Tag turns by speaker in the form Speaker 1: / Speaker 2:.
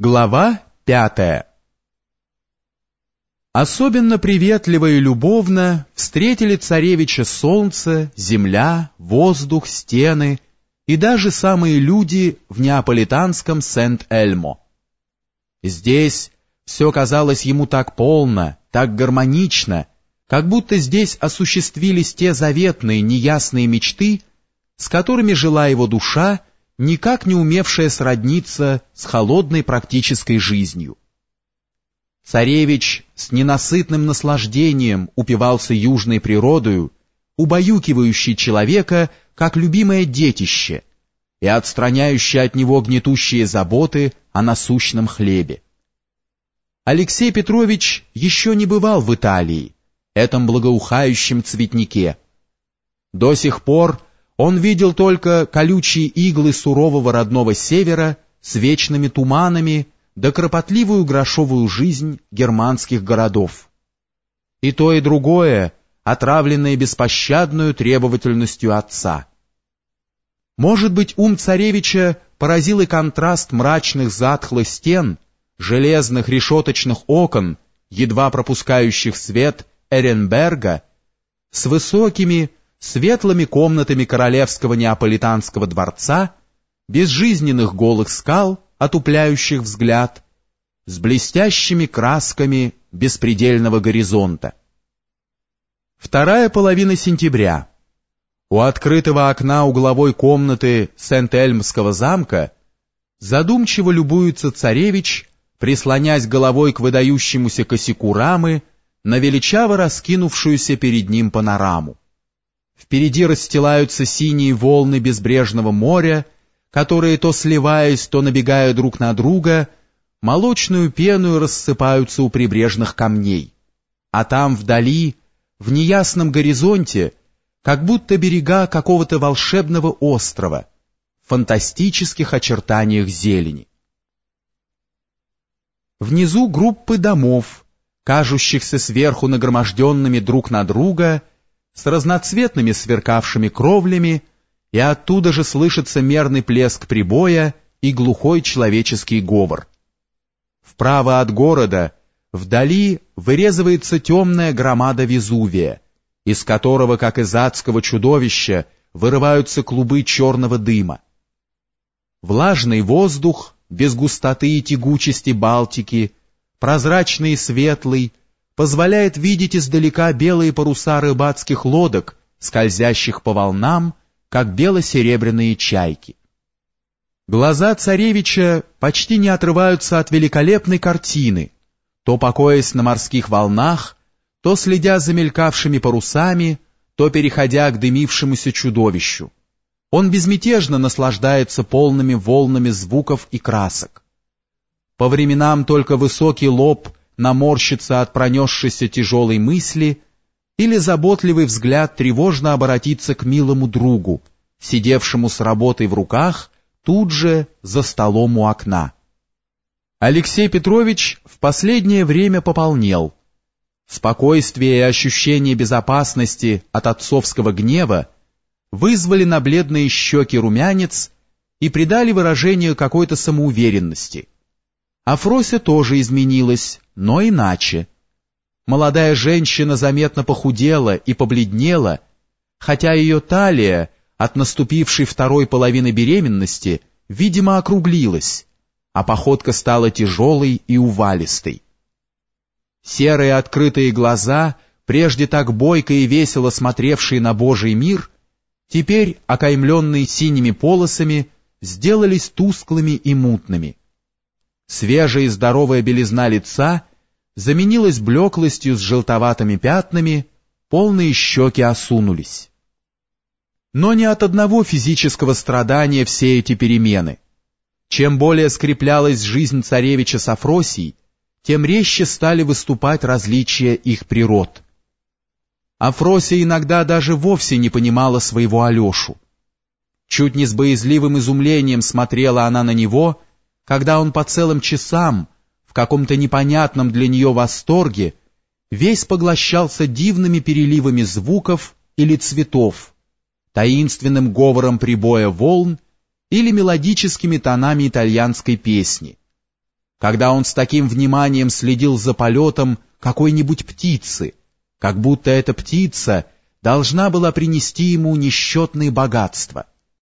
Speaker 1: Глава пятая Особенно приветливо и любовно встретили царевича солнце, земля, воздух, стены и даже самые люди в неаполитанском Сент-Эльмо. Здесь все казалось ему так полно, так гармонично, как будто здесь осуществились те заветные неясные мечты, с которыми жила его душа никак не умевшая сродниться с холодной практической жизнью. Царевич с ненасытным наслаждением упивался южной природою, убаюкивающей человека как любимое детище и отстраняющей от него гнетущие заботы о насущном хлебе. Алексей Петрович еще не бывал в Италии, этом благоухающем цветнике. До сих пор он видел только колючие иглы сурового родного севера с вечными туманами да кропотливую грошовую жизнь германских городов. И то, и другое, отравленное беспощадную требовательностью отца. Может быть, ум царевича поразил и контраст мрачных затхлых стен, железных решеточных окон, едва пропускающих свет Эренберга, с высокими, светлыми комнатами королевского неаполитанского дворца, безжизненных голых скал, отупляющих взгляд, с блестящими красками беспредельного горизонта. Вторая половина сентября. У открытого окна угловой комнаты Сент-Эльмского замка задумчиво любуется царевич, прислонясь головой к выдающемуся косяку рамы на величаво раскинувшуюся перед ним панораму. Впереди расстилаются синие волны безбрежного моря, которые то сливаясь, то набегая друг на друга, молочную пену рассыпаются у прибрежных камней. А там вдали, в неясном горизонте, как будто берега какого-то волшебного острова, в фантастических очертаниях зелени. Внизу группы домов, кажущихся сверху нагроможденными друг на друга, с разноцветными сверкавшими кровлями, и оттуда же слышится мерный плеск прибоя и глухой человеческий говор. Вправо от города, вдали, вырезывается темная громада Везувия, из которого, как из адского чудовища, вырываются клубы черного дыма. Влажный воздух, без густоты и тягучести Балтики, прозрачный и светлый, позволяет видеть издалека белые паруса рыбацких лодок, скользящих по волнам, как бело-серебряные чайки. Глаза царевича почти не отрываются от великолепной картины, то покоясь на морских волнах, то следя за мелькавшими парусами, то переходя к дымившемуся чудовищу. Он безмятежно наслаждается полными волнами звуков и красок. По временам только высокий лоб наморщится от пронесшейся тяжелой мысли или заботливый взгляд тревожно обратиться к милому другу, сидевшему с работой в руках тут же за столом у окна. Алексей Петрович в последнее время пополнел. Спокойствие и ощущение безопасности от отцовского гнева вызвали на бледные щеки румянец и придали выражению какой-то самоуверенности. А Фрося тоже изменилась, но иначе. Молодая женщина заметно похудела и побледнела, хотя ее талия от наступившей второй половины беременности, видимо, округлилась, а походка стала тяжелой и увалистой. Серые открытые глаза, прежде так бойко и весело смотревшие на Божий мир, теперь, окаймленные синими полосами, сделались тусклыми и мутными. Свежая и здоровая белизна лица заменилась блеклостью с желтоватыми пятнами, полные щеки осунулись. Но не от одного физического страдания все эти перемены. Чем более скреплялась жизнь царевича с Афросией, тем резче стали выступать различия их природ. Афросия иногда даже вовсе не понимала своего Алешу. Чуть не с боязливым изумлением смотрела она на него, когда он по целым часам, в каком-то непонятном для нее восторге, весь поглощался дивными переливами звуков или цветов, таинственным говором прибоя волн или мелодическими тонами итальянской песни. когда он с таким вниманием следил за полетом какой-нибудь птицы, как будто эта птица должна была принести ему несчетные богатства —